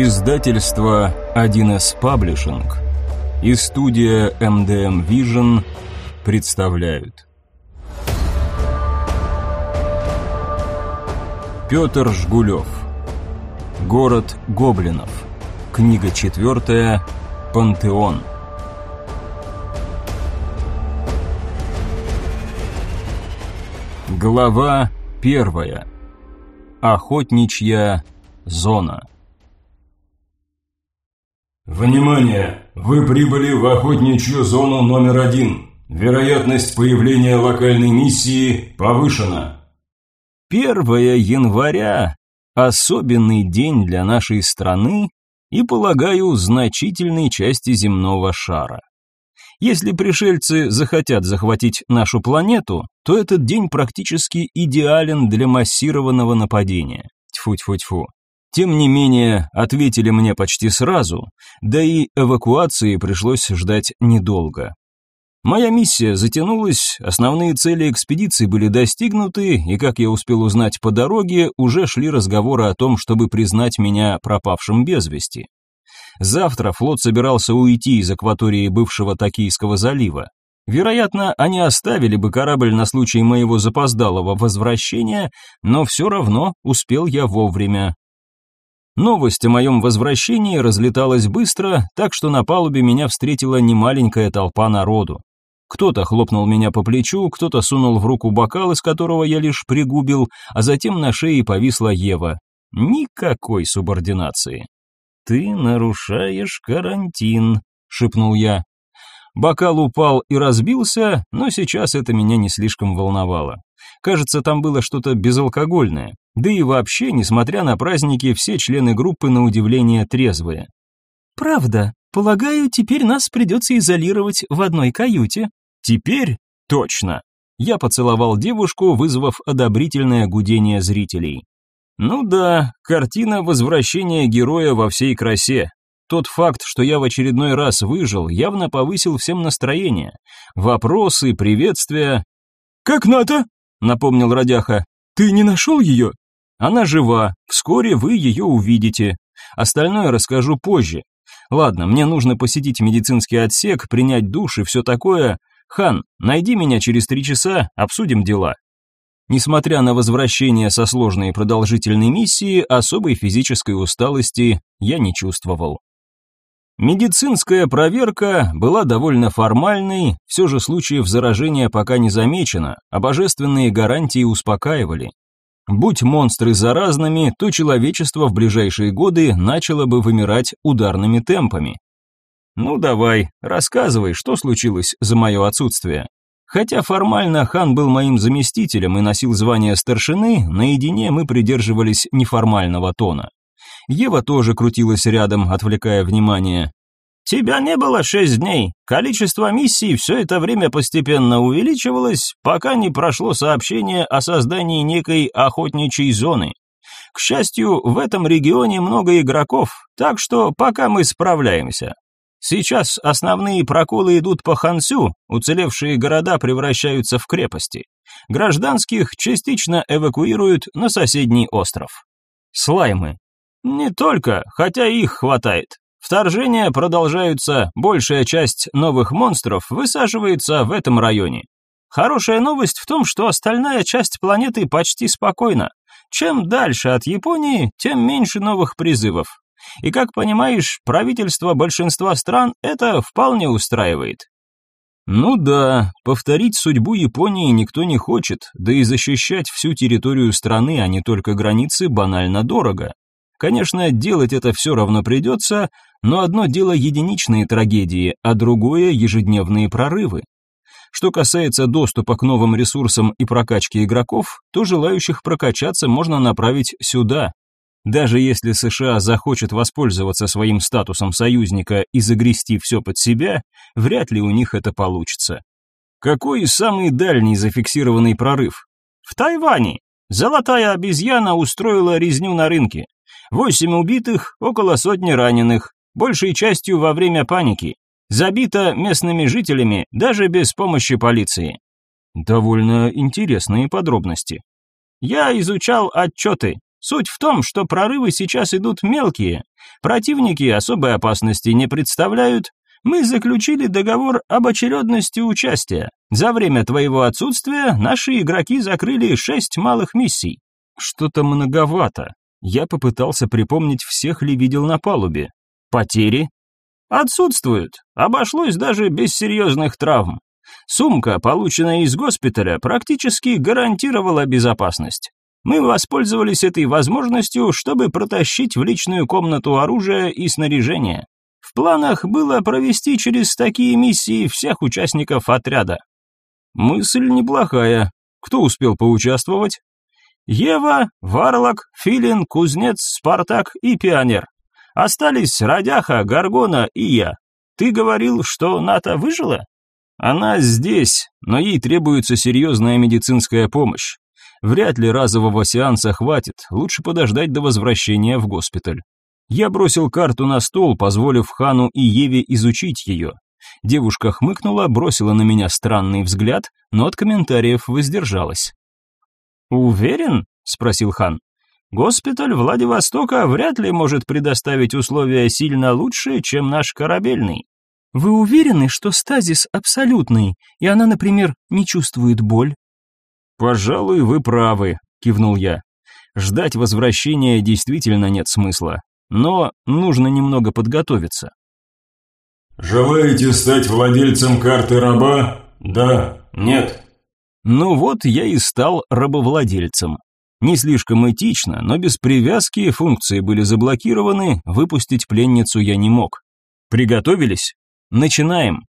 Издательство 1С Паблишинг и студия MDM Vision представляют. Петр Жгулев. Город гоблинов. Книга четвертая. Пантеон. Глава первая. Охотничья зона. Внимание! Вы прибыли в охотничью зону номер один. Вероятность появления локальной миссии повышена. 1 января – особенный день для нашей страны и, полагаю, значительной части земного шара. Если пришельцы захотят захватить нашу планету, то этот день практически идеален для массированного нападения. Тьфу-тьфу-тьфу. Тем не менее, ответили мне почти сразу, да и эвакуации пришлось ждать недолго. Моя миссия затянулась, основные цели экспедиции были достигнуты, и, как я успел узнать по дороге, уже шли разговоры о том, чтобы признать меня пропавшим без вести. Завтра флот собирался уйти из акватории бывшего Токийского залива. Вероятно, они оставили бы корабль на случай моего запоздалого возвращения, но все равно успел я вовремя. Новость о моем возвращении разлеталась быстро, так что на палубе меня встретила немаленькая толпа народу. Кто-то хлопнул меня по плечу, кто-то сунул в руку бокал, из которого я лишь пригубил, а затем на шее повисла Ева. Никакой субординации. «Ты нарушаешь карантин», — шепнул я. Бокал упал и разбился, но сейчас это меня не слишком волновало. Кажется, там было что-то безалкогольное. Да и вообще, несмотря на праздники, все члены группы на удивление трезвые. «Правда. Полагаю, теперь нас придется изолировать в одной каюте». «Теперь? Точно!» Я поцеловал девушку, вызвав одобрительное гудение зрителей. Ну да, картина возвращения героя во всей красе. Тот факт, что я в очередной раз выжил, явно повысил всем настроение. Вопросы, приветствия. «Как Ната?» — напомнил Радяха. «Ты не нашел ее?» Она жива, вскоре вы ее увидите. Остальное расскажу позже. Ладно, мне нужно посетить медицинский отсек, принять душ и все такое. Хан, найди меня через три часа, обсудим дела. Несмотря на возвращение со сложной и продолжительной миссии, особой физической усталости я не чувствовал. Медицинская проверка была довольно формальной, все же случаев заражения пока не замечено, а божественные гарантии успокаивали. Будь монстры заразными, то человечество в ближайшие годы начало бы вымирать ударными темпами. Ну давай, рассказывай, что случилось за мое отсутствие. Хотя формально хан был моим заместителем и носил звание старшины, наедине мы придерживались неформального тона. Ева тоже крутилась рядом, отвлекая внимание. Тебя не было шесть дней. Количество миссий все это время постепенно увеличивалось, пока не прошло сообщение о создании некой охотничьей зоны. К счастью, в этом регионе много игроков, так что пока мы справляемся. Сейчас основные проколы идут по Хансю, уцелевшие города превращаются в крепости. Гражданских частично эвакуируют на соседний остров. Слаймы. Не только, хотя их хватает. Вторжения продолжаются, большая часть новых монстров высаживается в этом районе. Хорошая новость в том, что остальная часть планеты почти спокойна. Чем дальше от Японии, тем меньше новых призывов. И как понимаешь, правительство большинства стран это вполне устраивает. Ну да, повторить судьбу Японии никто не хочет, да и защищать всю территорию страны, а не только границы, банально дорого. Конечно, делать это все равно придется, но одно дело единичные трагедии, а другое – ежедневные прорывы. Что касается доступа к новым ресурсам и прокачки игроков, то желающих прокачаться можно направить сюда. Даже если США захочет воспользоваться своим статусом союзника и загрести все под себя, вряд ли у них это получится. Какой самый дальний зафиксированный прорыв? В Тайване. Золотая обезьяна устроила резню на рынке. Восемь убитых, около сотни раненых, большей частью во время паники. Забито местными жителями, даже без помощи полиции. Довольно интересные подробности. Я изучал отчеты. Суть в том, что прорывы сейчас идут мелкие. Противники особой опасности не представляют. Мы заключили договор об очередности участия. За время твоего отсутствия наши игроки закрыли шесть малых миссий. Что-то многовато. Я попытался припомнить, всех ли видел на палубе. Потери? Отсутствуют. Обошлось даже без серьезных травм. Сумка, полученная из госпиталя, практически гарантировала безопасность. Мы воспользовались этой возможностью, чтобы протащить в личную комнату оружие и снаряжение. В планах было провести через такие миссии всех участников отряда. Мысль неплохая. Кто успел поучаствовать? Ева, Варлок, Филин, Кузнец, Спартак и Пионер. Остались Радяха, Гаргона и я. Ты говорил, что Ната выжила? Она здесь, но ей требуется серьезная медицинская помощь. Вряд ли разового сеанса хватит, лучше подождать до возвращения в госпиталь. Я бросил карту на стол, позволив Хану и Еве изучить ее. Девушка хмыкнула, бросила на меня странный взгляд, но от комментариев воздержалась. «Уверен?» — спросил хан. «Госпиталь Владивостока вряд ли может предоставить условия сильно лучшие, чем наш корабельный». «Вы уверены, что стазис абсолютный, и она, например, не чувствует боль?» «Пожалуй, вы правы», — кивнул я. «Ждать возвращения действительно нет смысла, но нужно немного подготовиться». «Желаете стать владельцем карты раба? Да, нет». Ну вот я и стал рабовладельцем. Не слишком этично, но без привязки функции были заблокированы, выпустить пленницу я не мог. Приготовились? Начинаем.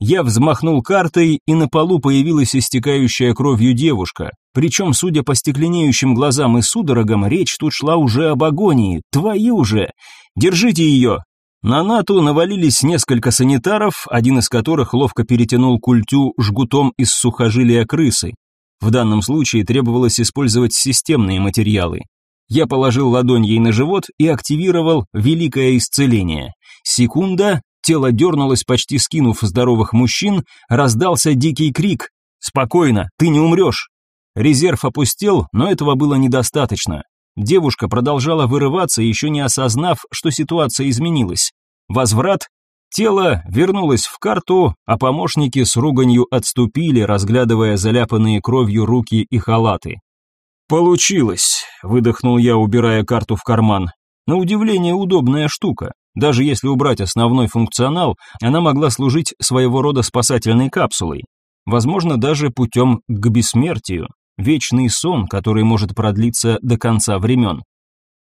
Я взмахнул картой, и на полу появилась истекающая кровью девушка. Причем, судя по стекленеющим глазам и судорогам, речь тут шла уже об агонии. Твои уже! Держите ее! На НАТО навалились несколько санитаров, один из которых ловко перетянул культю жгутом из сухожилия крысы. В данном случае требовалось использовать системные материалы. Я положил ладонь ей на живот и активировал великое исцеление. Секунда, тело дернулось, почти скинув здоровых мужчин, раздался дикий крик. «Спокойно, ты не умрешь!» Резерв опустел, но этого было недостаточно. Девушка продолжала вырываться, еще не осознав, что ситуация изменилась. Возврат, тело вернулось в карту, а помощники с руганью отступили, разглядывая заляпанные кровью руки и халаты. «Получилось», — выдохнул я, убирая карту в карман. На удивление удобная штука. Даже если убрать основной функционал, она могла служить своего рода спасательной капсулой. Возможно, даже путем к бессмертию вечный сон, который может продлиться до конца времен.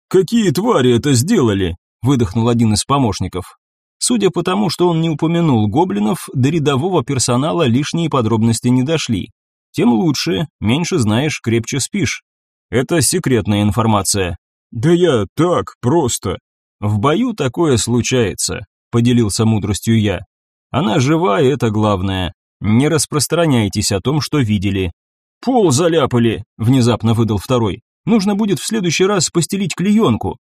«Какие твари это сделали?» – выдохнул один из помощников. Судя по тому, что он не упомянул гоблинов, до рядового персонала лишние подробности не дошли. Тем лучше, меньше знаешь, крепче спишь. Это секретная информация. Да я так, просто. В бою такое случается, поделился мудростью я. Она жива, это главное. Не распространяйтесь о том, что видели. «Пол заляпали», — внезапно выдал второй. «Нужно будет в следующий раз постелить клеенку».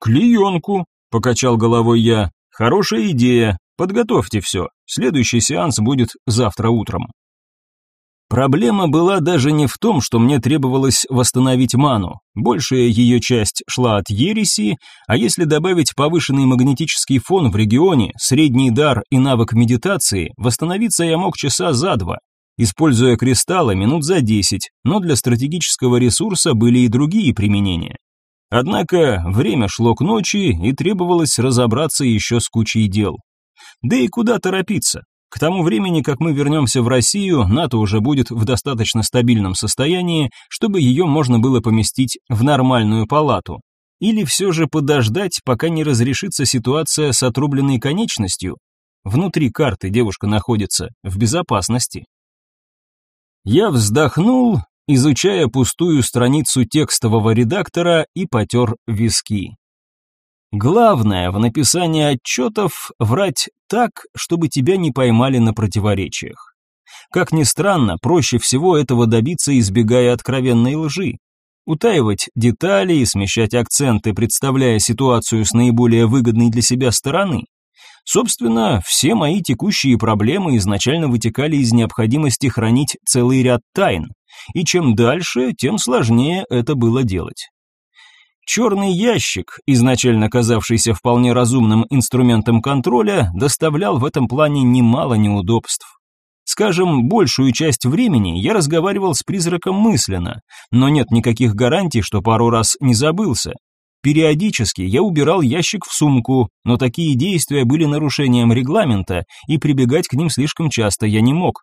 «Клеенку», — покачал головой я. «Хорошая идея. Подготовьте все. Следующий сеанс будет завтра утром». Проблема была даже не в том, что мне требовалось восстановить ману. Большая ее часть шла от ереси, а если добавить повышенный магнетический фон в регионе, средний дар и навык медитации, восстановиться я мог часа за два используя кристаллы минут за 10, но для стратегического ресурса были и другие применения. Однако время шло к ночи, и требовалось разобраться еще с кучей дел. Да и куда торопиться? К тому времени, как мы вернемся в Россию, НАТО уже будет в достаточно стабильном состоянии, чтобы ее можно было поместить в нормальную палату. Или все же подождать, пока не разрешится ситуация с отрубленной конечностью? Внутри карты девушка находится в безопасности. Я вздохнул, изучая пустую страницу текстового редактора и потер виски. Главное в написании отчетов врать так, чтобы тебя не поймали на противоречиях. Как ни странно, проще всего этого добиться, избегая откровенной лжи. Утаивать детали и смещать акценты, представляя ситуацию с наиболее выгодной для себя стороны. Собственно, все мои текущие проблемы изначально вытекали из необходимости хранить целый ряд тайн, и чем дальше, тем сложнее это было делать. Черный ящик, изначально казавшийся вполне разумным инструментом контроля, доставлял в этом плане немало неудобств. Скажем, большую часть времени я разговаривал с призраком мысленно, но нет никаких гарантий, что пару раз не забылся, Периодически я убирал ящик в сумку, но такие действия были нарушением регламента, и прибегать к ним слишком часто я не мог.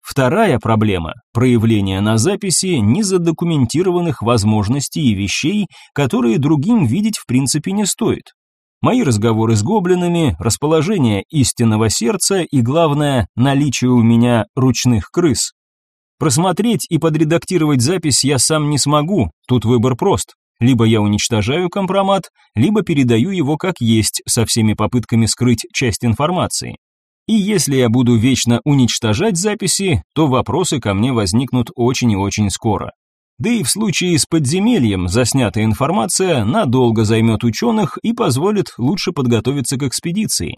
Вторая проблема – проявление на записи незадокументированных возможностей и вещей, которые другим видеть в принципе не стоит. Мои разговоры с гоблинами, расположение истинного сердца и, главное, наличие у меня ручных крыс. Просмотреть и подредактировать запись я сам не смогу, тут выбор прост. Либо я уничтожаю компромат, либо передаю его как есть, со всеми попытками скрыть часть информации. И если я буду вечно уничтожать записи, то вопросы ко мне возникнут очень и очень скоро. Да и в случае с подземельем заснятая информация надолго займет ученых и позволит лучше подготовиться к экспедиции.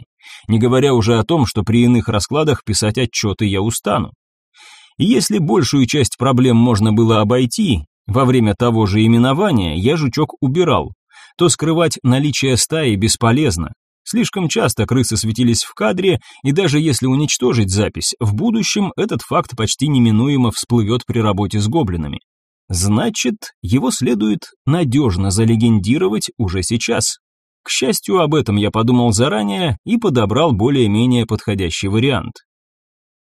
Не говоря уже о том, что при иных раскладах писать отчеты я устану. И если большую часть проблем можно было обойти, во время того же именования я жучок убирал. То скрывать наличие стаи бесполезно. Слишком часто крысы светились в кадре, и даже если уничтожить запись, в будущем этот факт почти неминуемо всплывет при работе с гоблинами. Значит, его следует надежно залегендировать уже сейчас. К счастью, об этом я подумал заранее и подобрал более-менее подходящий вариант.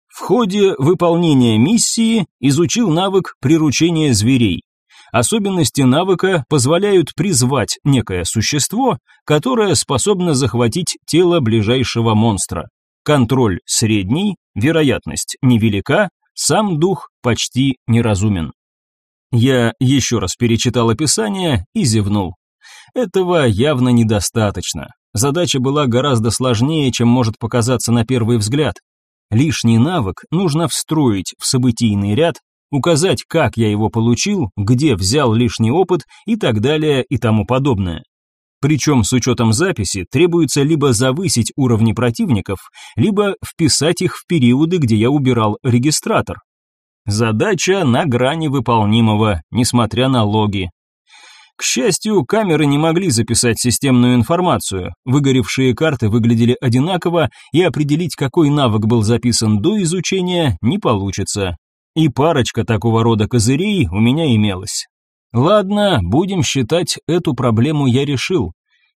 В ходе выполнения миссии изучил навык приручения зверей. Особенности навыка позволяют призвать некое существо, которое способно захватить тело ближайшего монстра. Контроль средний, вероятность невелика, сам дух почти неразумен. Я еще раз перечитал описание и зевнул. Этого явно недостаточно. Задача была гораздо сложнее, чем может показаться на первый взгляд. Лишний навык нужно встроить в событийный ряд, указать, как я его получил, где взял лишний опыт и так далее и тому подобное. Причем с учетом записи требуется либо завысить уровни противников, либо вписать их в периоды, где я убирал регистратор. Задача на грани выполнимого, несмотря на логи. К счастью, камеры не могли записать системную информацию. Выгоревшие карты выглядели одинаково, и определить, какой навык был записан до изучения, не получится. И парочка такого рода козырей у меня имелась. Ладно, будем считать, эту проблему я решил.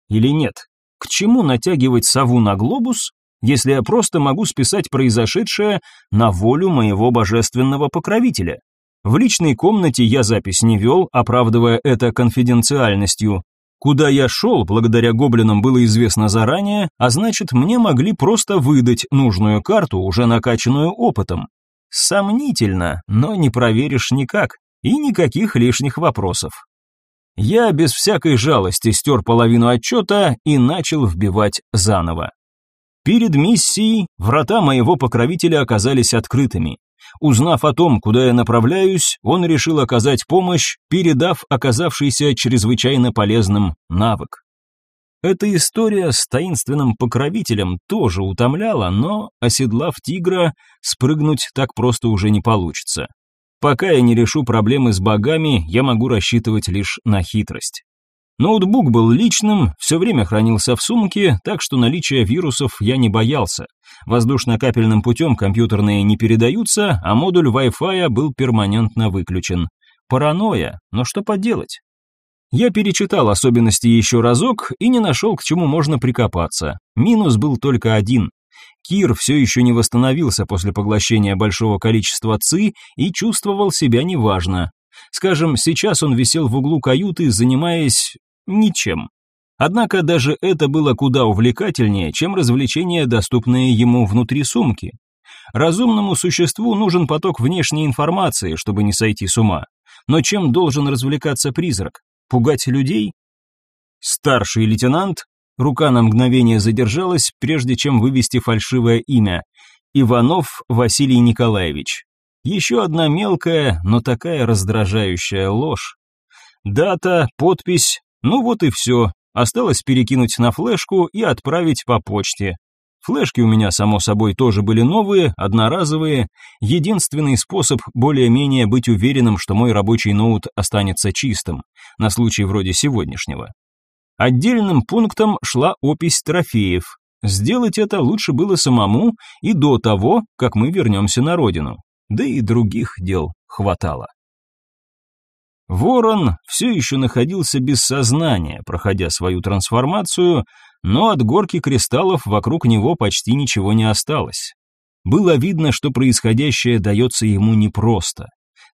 Или нет? К чему натягивать сову на глобус, если я просто могу списать произошедшее на волю моего божественного покровителя? В личной комнате я запись не вел, оправдывая это конфиденциальностью. Куда я шел, благодаря гоблинам было известно заранее, а значит, мне могли просто выдать нужную карту, уже накачанную опытом. Сомнительно, но не проверишь никак, и никаких лишних вопросов. Я без всякой жалости стер половину отчета и начал вбивать заново. Перед миссией врата моего покровителя оказались открытыми. Узнав о том, куда я направляюсь, он решил оказать помощь, передав оказавшийся чрезвычайно полезным навык. Эта история с таинственным покровителем тоже утомляла, но, оседлав тигра, спрыгнуть так просто уже не получится. Пока я не решу проблемы с богами, я могу рассчитывать лишь на хитрость. Ноутбук был личным, все время хранился в сумке, так что наличие вирусов я не боялся. Воздушно-капельным путем компьютерные не передаются, а модуль Wi-Fi был перманентно выключен. Паранойя, но что поделать? Я перечитал особенности еще разок и не нашел, к чему можно прикопаться. Минус был только один. Кир все еще не восстановился после поглощения большого количества ЦИ и чувствовал себя неважно, Скажем, сейчас он висел в углу каюты, занимаясь ничем. Однако даже это было куда увлекательнее, чем развлечения, доступные ему внутри сумки. Разумному существу нужен поток внешней информации, чтобы не сойти с ума. Но чем должен развлекаться призрак? Пугать людей? Старший лейтенант, рука на мгновение задержалась, прежде чем вывести фальшивое имя, Иванов Василий Николаевич, еще одна мелкая, но такая раздражающая ложь. Дата, подпись, ну вот и все. Осталось перекинуть на флешку и отправить по почте. Флешки у меня, само собой, тоже были новые, одноразовые. Единственный способ более-менее быть уверенным, что мой рабочий ноут останется чистым, на случай вроде сегодняшнего. Отдельным пунктом шла опись трофеев. Сделать это лучше было самому и до того, как мы вернемся на родину да и других дел хватало. Ворон все еще находился без сознания, проходя свою трансформацию, но от горки кристаллов вокруг него почти ничего не осталось. Было видно, что происходящее дается ему непросто.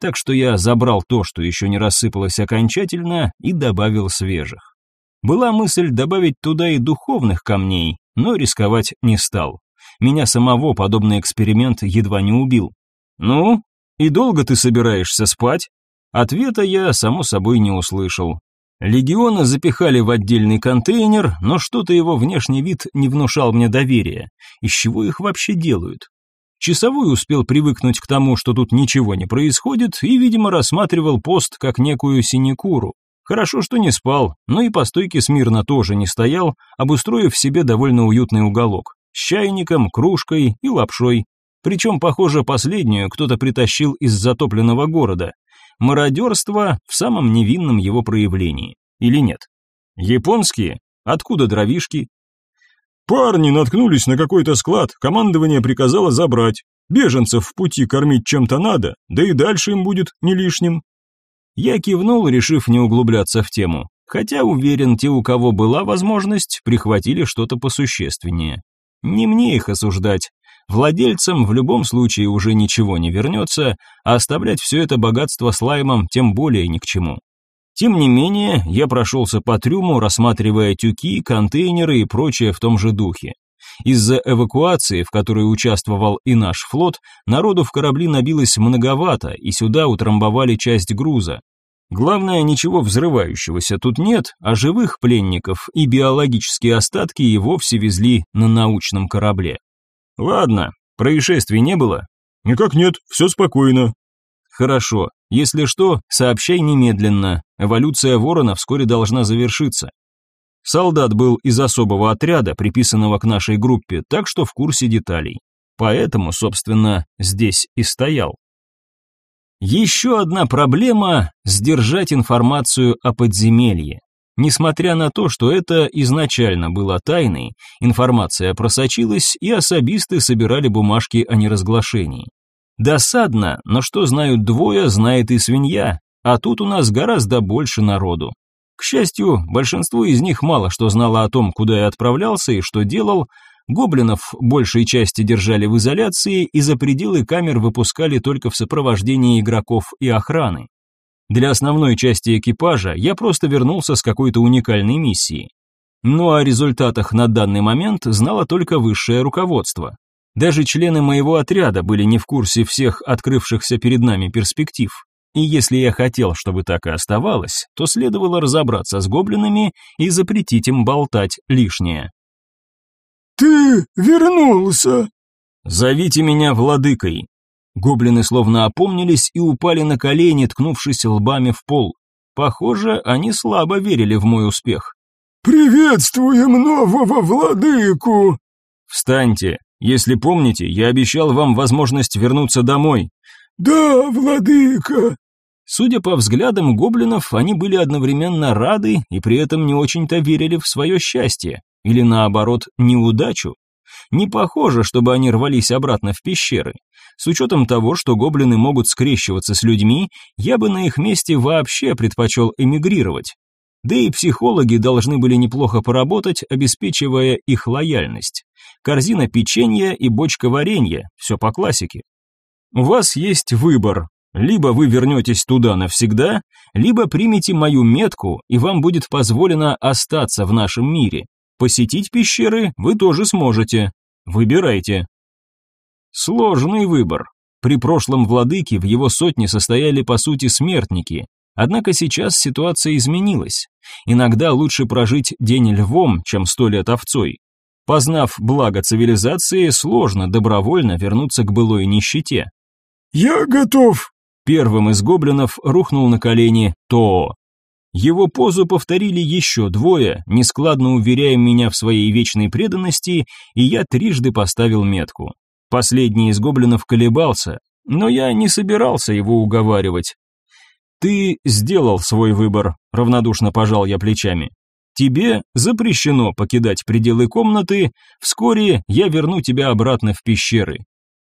Так что я забрал то, что еще не рассыпалось окончательно, и добавил свежих. Была мысль добавить туда и духовных камней, но рисковать не стал. Меня самого подобный эксперимент едва не убил. «Ну, и долго ты собираешься спать?» Ответа я, само собой, не услышал. Легиона запихали в отдельный контейнер, но что-то его внешний вид не внушал мне доверия. Из чего их вообще делают? Часовой успел привыкнуть к тому, что тут ничего не происходит, и, видимо, рассматривал пост как некую синекуру. Хорошо, что не спал, но и по стойке смирно тоже не стоял, обустроив себе довольно уютный уголок с чайником, кружкой и лапшой, причем, похоже, последнюю кто-то притащил из затопленного города. Мародерство в самом невинном его проявлении. Или нет? Японские? Откуда дровишки? Парни наткнулись на какой-то склад, командование приказало забрать. Беженцев в пути кормить чем-то надо, да и дальше им будет не лишним. Я кивнул, решив не углубляться в тему. Хотя уверен, те, у кого была возможность, прихватили что-то посущественнее. Не мне их осуждать. Владельцам в любом случае уже ничего не вернется, а оставлять все это богатство слаймом тем более ни к чему. Тем не менее, я прошелся по трюму, рассматривая тюки, контейнеры и прочее в том же духе. Из-за эвакуации, в которой участвовал и наш флот, народу в корабли набилось многовато, и сюда утрамбовали часть груза. Главное, ничего взрывающегося тут нет, а живых пленников и биологические остатки и вовсе везли на научном корабле. Ладно, происшествий не было? Никак нет, все спокойно. Хорошо, если что, сообщай немедленно. Эволюция ворона вскоре должна завершиться. Солдат был из особого отряда, приписанного к нашей группе, так что в курсе деталей. Поэтому, собственно, здесь и стоял. Еще одна проблема – сдержать информацию о подземелье. Несмотря на то, что это изначально было тайной, информация просочилась, и особисты собирали бумажки о неразглашении. Досадно, но что знают двое, знает и свинья, а тут у нас гораздо больше народу. К счастью, большинство из них мало что знало о том, куда я отправлялся и что делал. Гоблинов большей части держали в изоляции и за пределы камер выпускали только в сопровождении игроков и охраны. Для основной части экипажа я просто вернулся с какой-то уникальной миссией. Но о результатах на данный момент знало только высшее руководство. Даже члены моего отряда были не в курсе всех открывшихся перед нами перспектив. И если я хотел, чтобы так и оставалось, то следовало разобраться с гоблинами и запретить им болтать лишнее. «Ты вернулся!» «Зовите меня владыкой», Гоблины словно опомнились и упали на колени, ткнувшись лбами в пол. Похоже, они слабо верили в мой успех. «Приветствуем нового владыку!» «Встаньте! Если помните, я обещал вам возможность вернуться домой». «Да, владыка!» Судя по взглядам гоблинов, они были одновременно рады и при этом не очень-то верили в свое счастье, или наоборот, неудачу. Не похоже, чтобы они рвались обратно в пещеры. С учетом того, что гоблины могут скрещиваться с людьми, я бы на их месте вообще предпочел эмигрировать. Да и психологи должны были неплохо поработать, обеспечивая их лояльность. Корзина печенья и бочка варенья, все по классике. У вас есть выбор. Либо вы вернетесь туда навсегда, либо примите мою метку, и вам будет позволено остаться в нашем мире. Посетить пещеры вы тоже сможете. Выбирайте. Сложный выбор. При прошлом владыке в его сотне состояли по сути смертники, однако сейчас ситуация изменилась. Иногда лучше прожить день львом, чем сто лет овцой. Познав благо цивилизации, сложно добровольно вернуться к былой нищете. «Я готов!» Первым из гоблинов рухнул на колени То. Его позу повторили еще двое, нескладно уверяя меня в своей вечной преданности, и я трижды поставил метку. Последний из гоблинов колебался, но я не собирался его уговаривать. «Ты сделал свой выбор», — равнодушно пожал я плечами. «Тебе запрещено покидать пределы комнаты, вскоре я верну тебя обратно в пещеры».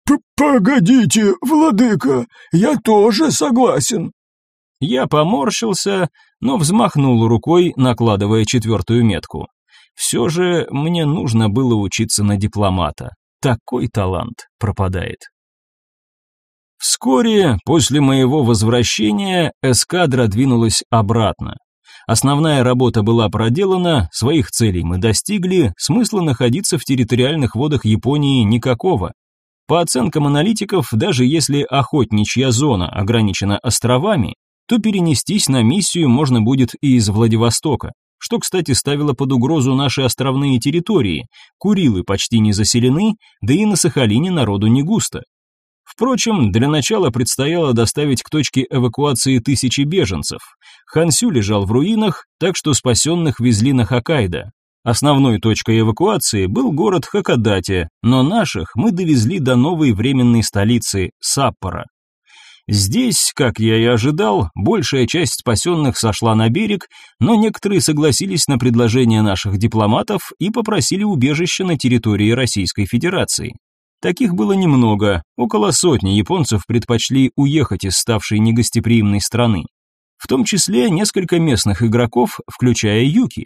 П «Погодите, владыка, я тоже согласен». Я поморщился, но взмахнул рукой, накладывая четвертую метку. Все же мне нужно было учиться на дипломата такой талант пропадает. Вскоре после моего возвращения эскадра двинулась обратно. Основная работа была проделана, своих целей мы достигли, смысла находиться в территориальных водах Японии никакого. По оценкам аналитиков, даже если охотничья зона ограничена островами, то перенестись на миссию можно будет и из Владивостока что, кстати, ставило под угрозу наши островные территории. Курилы почти не заселены, да и на Сахалине народу не густо. Впрочем, для начала предстояло доставить к точке эвакуации тысячи беженцев. Хансю лежал в руинах, так что спасенных везли на Хоккайдо. Основной точкой эвакуации был город Хакодате, но наших мы довезли до новой временной столицы Саппора. Здесь, как я и ожидал, большая часть спасенных сошла на берег, но некоторые согласились на предложение наших дипломатов и попросили убежище на территории Российской Федерации. Таких было немного, около сотни японцев предпочли уехать из ставшей негостеприимной страны. В том числе несколько местных игроков, включая Юки.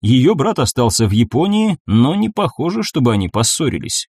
Ее брат остался в Японии, но не похоже, чтобы они поссорились.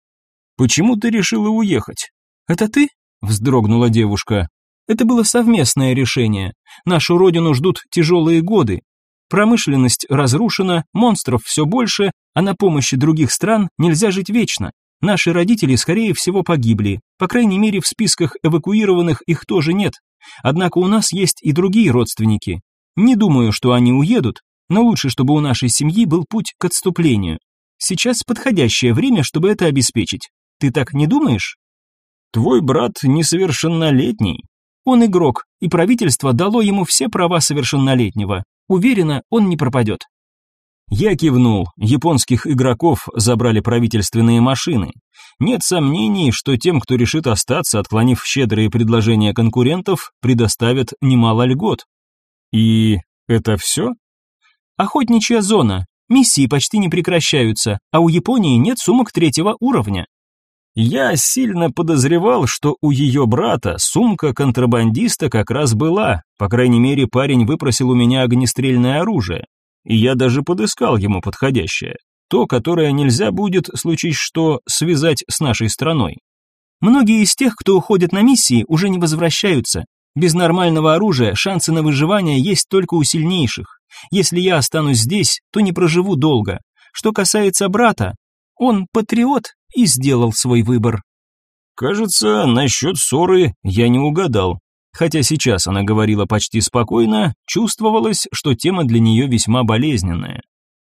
«Почему ты решила уехать?» «Это ты?» вздрогнула девушка. Это было совместное решение. Нашу родину ждут тяжелые годы. Промышленность разрушена, монстров все больше, а на помощи других стран нельзя жить вечно. Наши родители, скорее всего, погибли. По крайней мере, в списках эвакуированных их тоже нет. Однако у нас есть и другие родственники. Не думаю, что они уедут, но лучше, чтобы у нашей семьи был путь к отступлению. Сейчас подходящее время, чтобы это обеспечить. Ты так не думаешь? Твой брат несовершеннолетний. Он игрок, и правительство дало ему все права совершеннолетнего. Уверена, он не пропадет». Я кивнул. Японских игроков забрали правительственные машины. Нет сомнений, что тем, кто решит остаться, отклонив щедрые предложения конкурентов, предоставят немало льгот. И это все? Охотничья зона. Миссии почти не прекращаются, а у Японии нет сумок третьего уровня. Я сильно подозревал, что у ее брата сумка контрабандиста как раз была, по крайней мере парень выпросил у меня огнестрельное оружие, и я даже подыскал ему подходящее, то, которое нельзя будет, случись что, связать с нашей страной. Многие из тех, кто уходит на миссии, уже не возвращаются. Без нормального оружия шансы на выживание есть только у сильнейших. Если я останусь здесь, то не проживу долго. Что касается брата, он патриот и сделал свой выбор. Кажется, насчет ссоры я не угадал. Хотя сейчас она говорила почти спокойно, чувствовалось, что тема для нее весьма болезненная.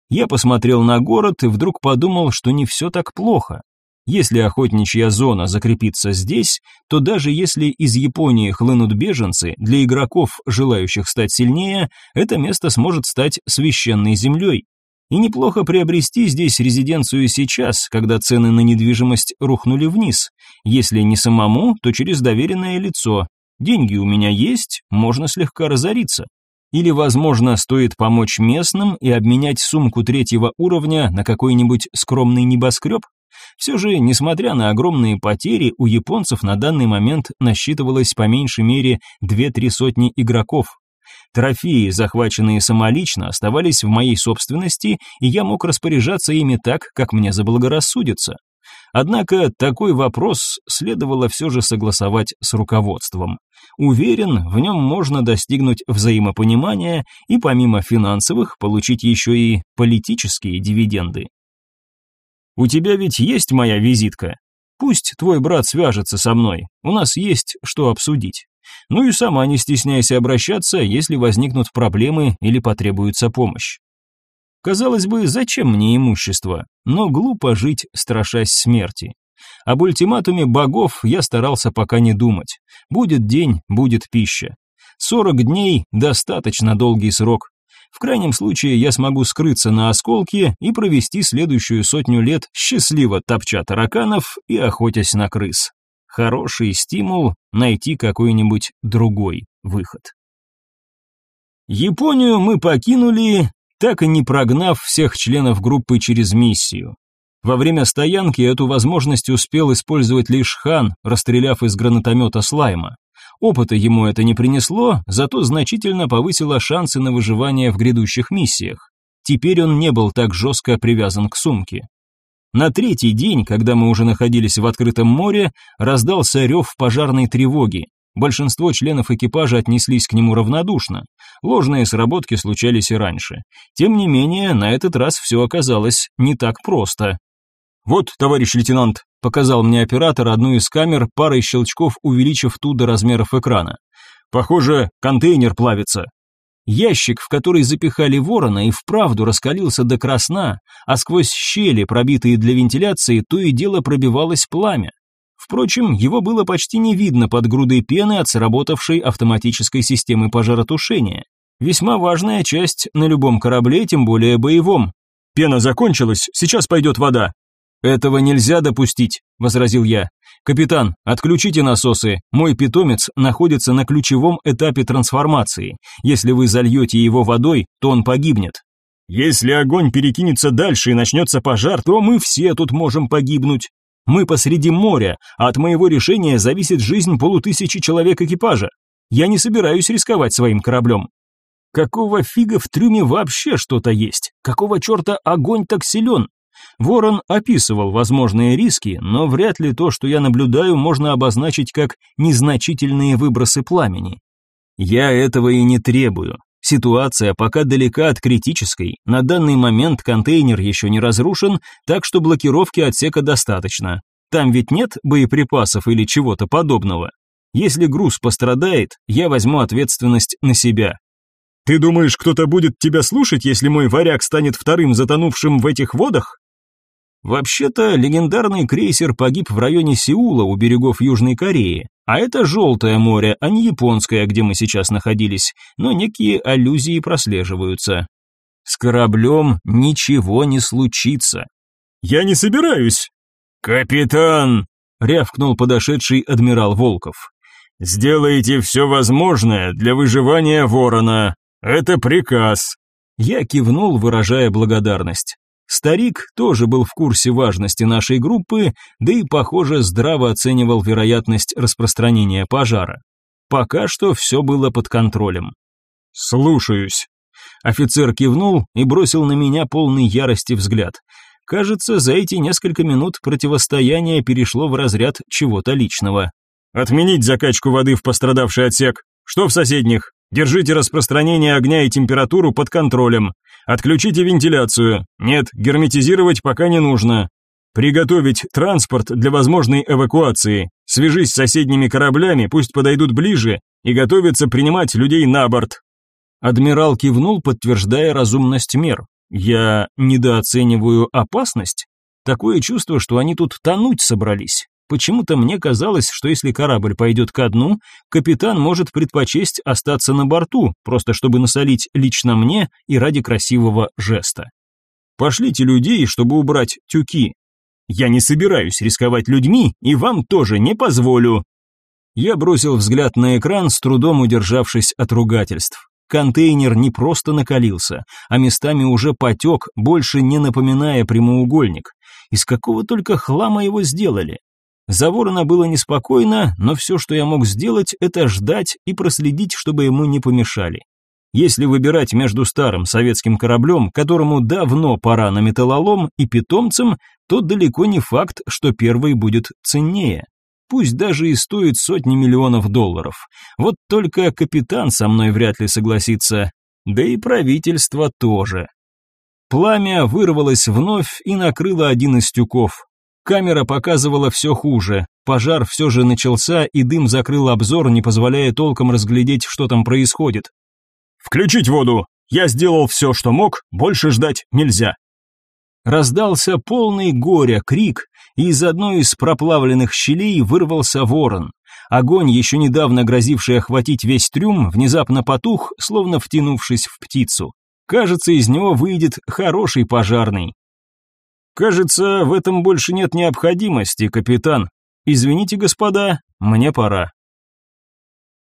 Я посмотрел на город и вдруг подумал, что не все так плохо. Если охотничья зона закрепится здесь, то даже если из Японии хлынут беженцы, для игроков, желающих стать сильнее, это место сможет стать священной землей. И неплохо приобрести здесь резиденцию сейчас, когда цены на недвижимость рухнули вниз. Если не самому, то через доверенное лицо. Деньги у меня есть, можно слегка разориться. Или, возможно, стоит помочь местным и обменять сумку третьего уровня на какой-нибудь скромный небоскреб? Все же, несмотря на огромные потери, у японцев на данный момент насчитывалось по меньшей мере 2-3 сотни игроков, Трофеи, захваченные самолично, оставались в моей собственности, и я мог распоряжаться ими так, как мне заблагорассудится. Однако такой вопрос следовало все же согласовать с руководством. Уверен, в нем можно достигнуть взаимопонимания и помимо финансовых получить еще и политические дивиденды. «У тебя ведь есть моя визитка? Пусть твой брат свяжется со мной, у нас есть что обсудить». Ну и сама не стесняйся обращаться, если возникнут проблемы или потребуется помощь. Казалось бы, зачем мне имущество, но глупо жить, страшась смерти. Об ультиматуме богов я старался пока не думать. Будет день, будет пища. 40 дней – достаточно долгий срок. В крайнем случае я смогу скрыться на осколке и провести следующую сотню лет, счастливо топча тараканов и охотясь на крыс хороший стимул найти какой-нибудь другой выход. Японию мы покинули, так и не прогнав всех членов группы через миссию. Во время стоянки эту возможность успел использовать лишь Хан, расстреляв из гранатомета слайма. Опыта ему это не принесло, зато значительно повысило шансы на выживание в грядущих миссиях. Теперь он не был так жестко привязан к сумке. На третий день, когда мы уже находились в открытом море, раздался рев пожарной тревоги. Большинство членов экипажа отнеслись к нему равнодушно. Ложные сработки случались и раньше. Тем не менее, на этот раз все оказалось не так просто. «Вот, товарищ лейтенант», — показал мне оператор одну из камер, парой щелчков увеличив ту до размеров экрана. «Похоже, контейнер плавится. Ящик, в который запихали ворона, и вправду раскалился до красна, а сквозь щели, пробитые для вентиляции, то и дело пробивалось пламя. Впрочем, его было почти не видно под грудой пены от сработавшей автоматической системы пожаротушения. Весьма важная часть на любом корабле, тем более боевом. «Пена закончилась, сейчас пойдет вода». «Этого нельзя допустить», — возразил я. «Капитан, отключите насосы. Мой питомец находится на ключевом этапе трансформации. Если вы зальете его водой, то он погибнет». «Если огонь перекинется дальше и начнется пожар, то мы все тут можем погибнуть. Мы посреди моря, а от моего решения зависит жизнь полутысячи человек экипажа. Я не собираюсь рисковать своим кораблем. Какого фига в трюме вообще что-то есть? Какого черта огонь так силен? Ворон описывал возможные риски, но вряд ли то, что я наблюдаю, можно обозначить как незначительные выбросы пламени. Я этого и не требую. Ситуация пока далека от критической, на данный момент контейнер еще не разрушен, так что блокировки отсека достаточно. Там ведь нет боеприпасов или чего-то подобного. Если груз пострадает, я возьму ответственность на себя, ты думаешь, кто-то будет тебя слушать, если мой варяг станет вторым затонувшим в этих водах? Вообще-то, легендарный крейсер погиб в районе Сеула у берегов Южной Кореи, а это Желтое море, а не Японское, где мы сейчас находились, но некие аллюзии прослеживаются. С кораблем ничего не случится. «Я не собираюсь!» «Капитан!» — рявкнул подошедший адмирал Волков. «Сделайте все возможное для выживания ворона. Это приказ!» Я кивнул, выражая благодарность. Старик тоже был в курсе важности нашей группы, да и, похоже, здраво оценивал вероятность распространения пожара. Пока что все было под контролем. «Слушаюсь». Офицер кивнул и бросил на меня полный ярости взгляд. Кажется, за эти несколько минут противостояние перешло в разряд чего-то личного. «Отменить закачку воды в пострадавший отсек. Что в соседних?» Держите распространение огня и температуру под контролем. Отключите вентиляцию. Нет, герметизировать пока не нужно. Приготовить транспорт для возможной эвакуации. Свяжись с соседними кораблями, пусть подойдут ближе и готовятся принимать людей на борт. Адмирал кивнул, подтверждая разумность мер. Я недооцениваю опасность. Такое чувство, что они тут тонуть собрались. Почему-то мне казалось, что если корабль пойдет ко дну, капитан может предпочесть остаться на борту, просто чтобы насолить лично мне и ради красивого жеста. Пошлите людей, чтобы убрать тюки. Я не собираюсь рисковать людьми, и вам тоже не позволю. Я бросил взгляд на экран, с трудом удержавшись от ругательств. Контейнер не просто накалился, а местами уже потек, больше не напоминая прямоугольник. Из какого только хлама его сделали? За ворона было неспокойно, но все, что я мог сделать, это ждать и проследить, чтобы ему не помешали. Если выбирать между старым советским кораблем, которому давно пора на металлолом, и питомцем, то далеко не факт, что первый будет ценнее. Пусть даже и стоит сотни миллионов долларов. Вот только капитан со мной вряд ли согласится, да и правительство тоже. Пламя вырвалось вновь и накрыло один из тюков. Камера показывала все хуже. Пожар все же начался, и дым закрыл обзор, не позволяя толком разглядеть, что там происходит. «Включить воду! Я сделал все, что мог, больше ждать нельзя!» Раздался полный горя крик, и из одной из проплавленных щелей вырвался ворон. Огонь, еще недавно грозивший охватить весь трюм, внезапно потух, словно втянувшись в птицу. Кажется, из него выйдет хороший пожарный. Кажется, в этом больше нет необходимости, капитан. Извините, господа, мне пора.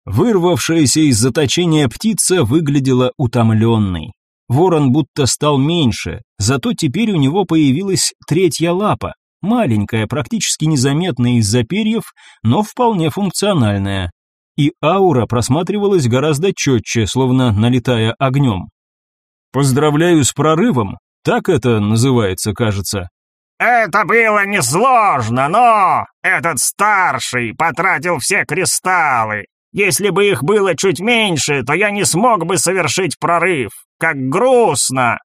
Вырвавшаяся из заточения птица выглядела утомленной. Ворон будто стал меньше, зато теперь у него появилась третья лапа, маленькая, практически незаметная из-за перьев, но вполне функциональная. И аура просматривалась гораздо четче, словно налетая огнем. «Поздравляю с прорывом», так это называется, кажется. Это было несложно, но этот старший потратил все кристаллы. Если бы их было чуть меньше, то я не смог бы совершить прорыв. Как грустно.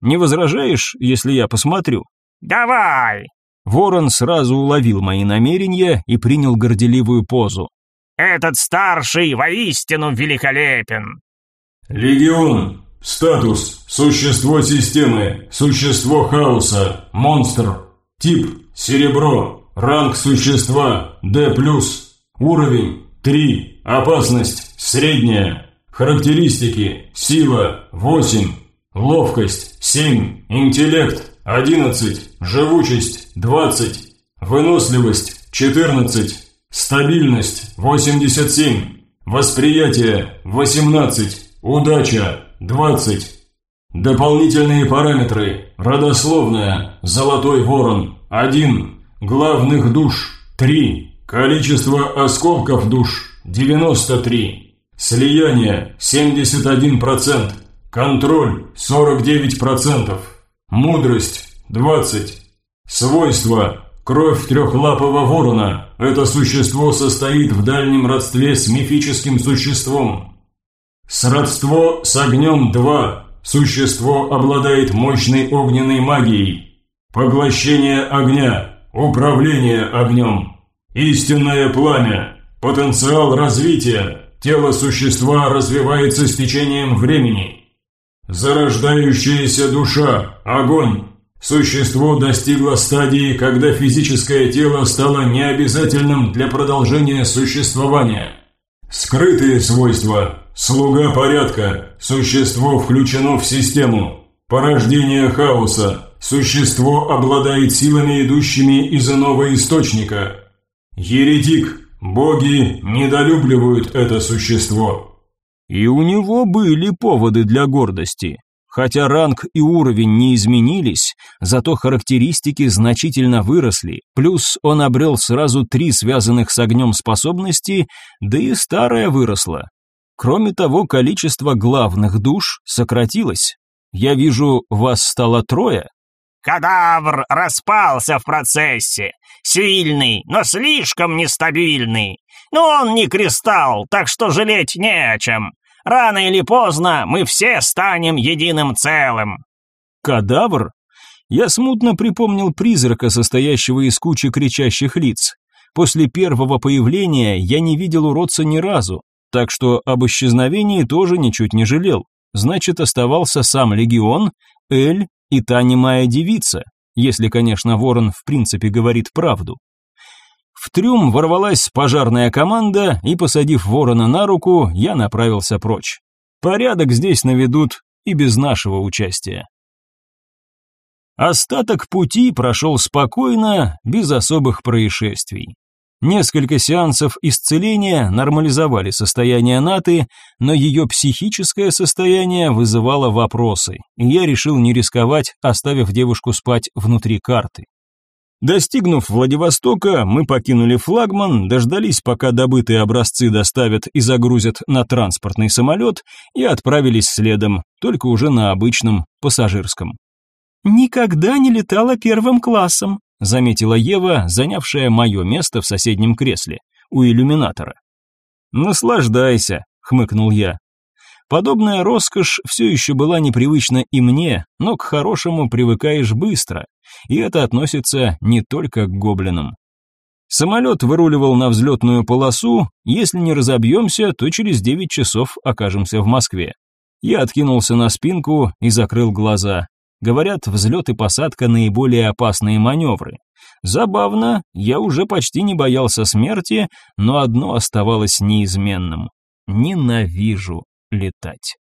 Не возражаешь, если я посмотрю? Давай. Ворон сразу уловил мои намерения и принял горделивую позу. Этот старший воистину великолепен. Легион, Статус. Существо системы. Существо хаоса. Монстр. Тип. Серебро. Ранг существа. D+. Уровень. 3. Опасность. Средняя. Характеристики. Сила. 8. Ловкость. 7. Интеллект. 11. Живучесть. 20. Выносливость. 14. Стабильность. 87. Восприятие. 18. Удача. 20. Дополнительные параметры. Родословная. Золотой ворон. Один. Главных душ. Три. Количество осколков душ. 93. Слияние. 71%. Контроль. 49%. Мудрость. 20. Свойства. Кровь трехлапого ворона. Это существо состоит в дальнем родстве с мифическим существом. Сродство с огнем 2. Существо обладает мощной огненной магией. Поглощение огня. Управление огнем. Истинное пламя. Потенциал развития. Тело существа развивается с течением времени. Зарождающаяся душа. Огонь. Существо достигло стадии, когда физическое тело стало необязательным для продолжения существования. Скрытые свойства. Слуга порядка. Существо включено в систему. Порождение хаоса. Существо обладает силами, идущими из иного источника. Еретик. Боги недолюбливают это существо. И у него были поводы для гордости. Хотя ранг и уровень не изменились, зато характеристики значительно выросли, плюс он обрел сразу три связанных с огнем способности, да и старая выросла, Кроме того, количество главных душ сократилось. Я вижу, вас стало трое. Кадавр распался в процессе. Сильный, но слишком нестабильный. Но он не кристалл, так что жалеть не о чем. Рано или поздно мы все станем единым целым. Кадавр? Я смутно припомнил призрака, состоящего из кучи кричащих лиц. После первого появления я не видел уродца ни разу, так что об исчезновении тоже ничуть не жалел. Значит, оставался сам легион, Эль и та немая девица, если, конечно, Ворон в принципе говорит правду. В трюм ворвалась пожарная команда, и, посадив Ворона на руку, я направился прочь. Порядок здесь наведут и без нашего участия. Остаток пути прошел спокойно, без особых происшествий. Несколько сеансов исцеления нормализовали состояние Наты, но ее психическое состояние вызывало вопросы, и я решил не рисковать, оставив девушку спать внутри карты. Достигнув Владивостока, мы покинули флагман, дождались, пока добытые образцы доставят и загрузят на транспортный самолет, и отправились следом, только уже на обычном пассажирском. «Никогда не летала первым классом», заметила Ева, занявшая мое место в соседнем кресле, у иллюминатора. «Наслаждайся», — хмыкнул я. Подобная роскошь все еще была непривычна и мне, но к хорошему привыкаешь быстро, и это относится не только к гоблинам. Самолет выруливал на взлетную полосу, если не разобьемся, то через 9 часов окажемся в Москве. Я откинулся на спинку и закрыл глаза. Говорят, взлет и посадка – наиболее опасные маневры. Забавно, я уже почти не боялся смерти, но одно оставалось неизменным. Ненавижу летать.